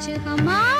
好吗？